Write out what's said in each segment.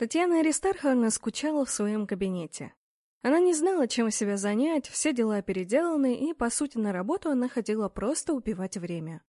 Татьяна Аристарховна скучала в своем кабинете. Она не знала, чем себя занять, все дела переделаны, и, по сути, на работу она ходила просто убивать время.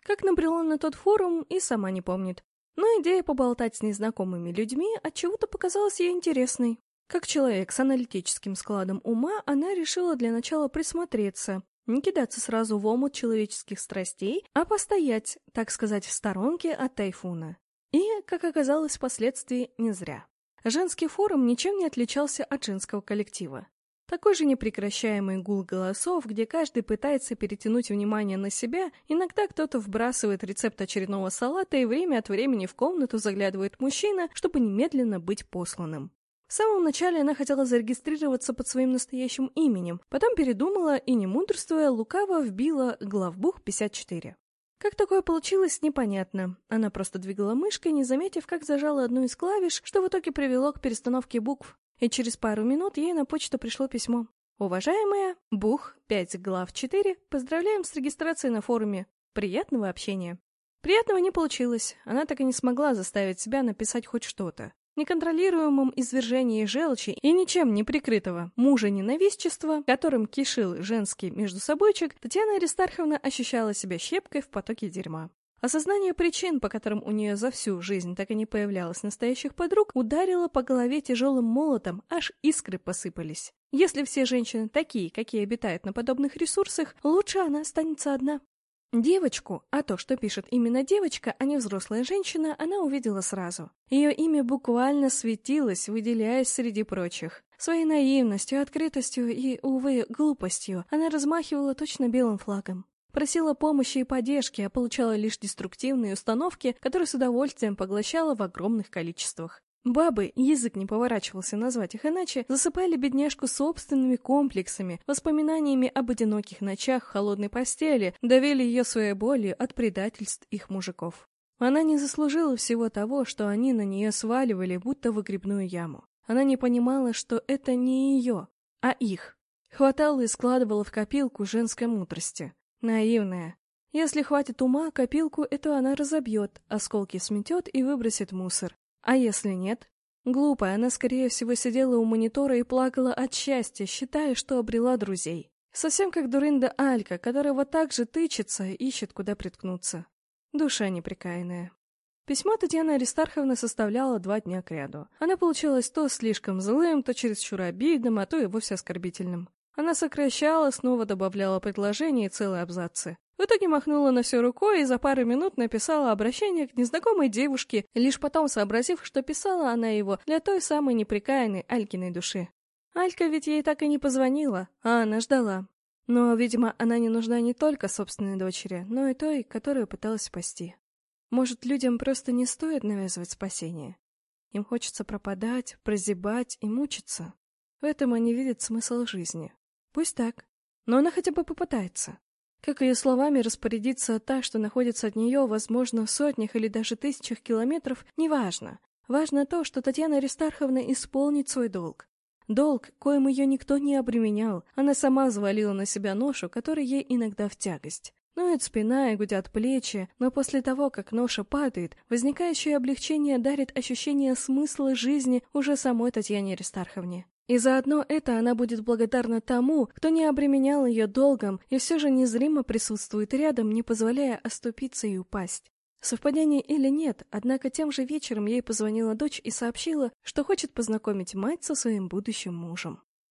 Как набрела на тот форум, и сама не помнит. Но идея поболтать с незнакомыми людьми отчего-то показалась ей интересной. Как человек с аналитическим складом ума, она решила для начала присмотреться, не кидаться сразу в омут человеческих страстей, а постоять, так сказать, в сторонке от тайфуна. И, как оказалось впоследствии, не зря. Женский форум ничем не отличался от женского коллектива. Такой же непрекращаемый гул голосов, где каждый пытается перетянуть внимание на себя, иногда кто-то вбрасывает рецепт очередного салата и время от времени в комнату заглядывает мужчина, чтобы немедленно быть посланным. В самом начале она хотела зарегистрироваться под своим настоящим именем, потом передумала и, не мудрствуя, лукаво вбила главбух 54. Как такое получилось, непонятно. Она просто двигала мышкой, не заметив, как зажала одну из клавиш, что в итоге привело к перестановке букв. И через пару минут ей на почту пришло письмо. «Уважаемая, Бух, 5 глав 4, поздравляем с регистрацией на форуме. Приятного общения». Приятного не получилось, она так и не смогла заставить себя написать хоть что-то неконтролируемом извержении желчи и ничем не прикрытого мужа-ненавистчества, которым кишил женский междусобойчик, Татьяна Аристарховна ощущала себя щепкой в потоке дерьма. Осознание причин, по которым у нее за всю жизнь так и не появлялось настоящих подруг, ударило по голове тяжелым молотом, аж искры посыпались. Если все женщины такие, какие обитают на подобных ресурсах, лучше она останется одна. Девочку, а то, что пишет именно девочка, а не взрослая женщина, она увидела сразу. Ее имя буквально светилось, выделяясь среди прочих. Своей наивностью, открытостью и, увы, глупостью она размахивала точно белым флагом. Просила помощи и поддержки, а получала лишь деструктивные установки, которые с удовольствием поглощала в огромных количествах. Бабы, язык не поворачивался назвать их иначе, засыпали бедняжку собственными комплексами, воспоминаниями об одиноких ночах в холодной постели, давили ее своей болью от предательств их мужиков. Она не заслужила всего того, что они на нее сваливали, будто в выгребную яму. Она не понимала, что это не ее, а их. Хватало и складывала в копилку женской мудрости. Наивная. Если хватит ума, копилку эту она разобьет, осколки сметет и выбросит мусор. А если нет? Глупая, она, скорее всего, сидела у монитора и плакала от счастья, считая, что обрела друзей. Совсем как дурында Алька, которая вот так же тычется ищет, куда приткнуться. Душа неприкаянная. Письмо Татьяна Аристарховна составляла два дня кряду. Она получилась то слишком злым, то чересчур обидным, а то и вовсе оскорбительным. Она сокращала, снова добавляла предложения и целые абзацы. В итоге махнула на все рукой и за пару минут написала обращение к незнакомой девушке, лишь потом сообразив, что писала она его для той самой неприкаянной Алькиной души. Алька ведь ей так и не позвонила, а она ждала. Но, видимо, она не нужна не только собственной дочери, но и той, которую пыталась спасти. Может, людям просто не стоит навязывать спасение? Им хочется пропадать, прозябать и мучиться. В этом они видят смысл жизни. Пусть так, но она хотя бы попытается. Как ее словами распорядиться та, что находится от нее, возможно, в сотнях или даже тысячах километров, неважно. Важно то, что Татьяна Аристарховна исполнит свой долг. Долг, коим ее никто не обременял, она сама взвалила на себя ношу, которая ей иногда в тягость. Ноет спина и гудят плечи, но после того, как ноша падает, возникающее облегчение дарит ощущение смысла жизни уже самой Татьяне Аристарховне. И заодно это она будет благодарна тому, кто не обременял ее долгом и все же незримо присутствует рядом, не позволяя оступиться и упасть. Совпадение или нет, однако тем же вечером ей позвонила дочь и сообщила, что хочет познакомить мать со своим будущим мужем.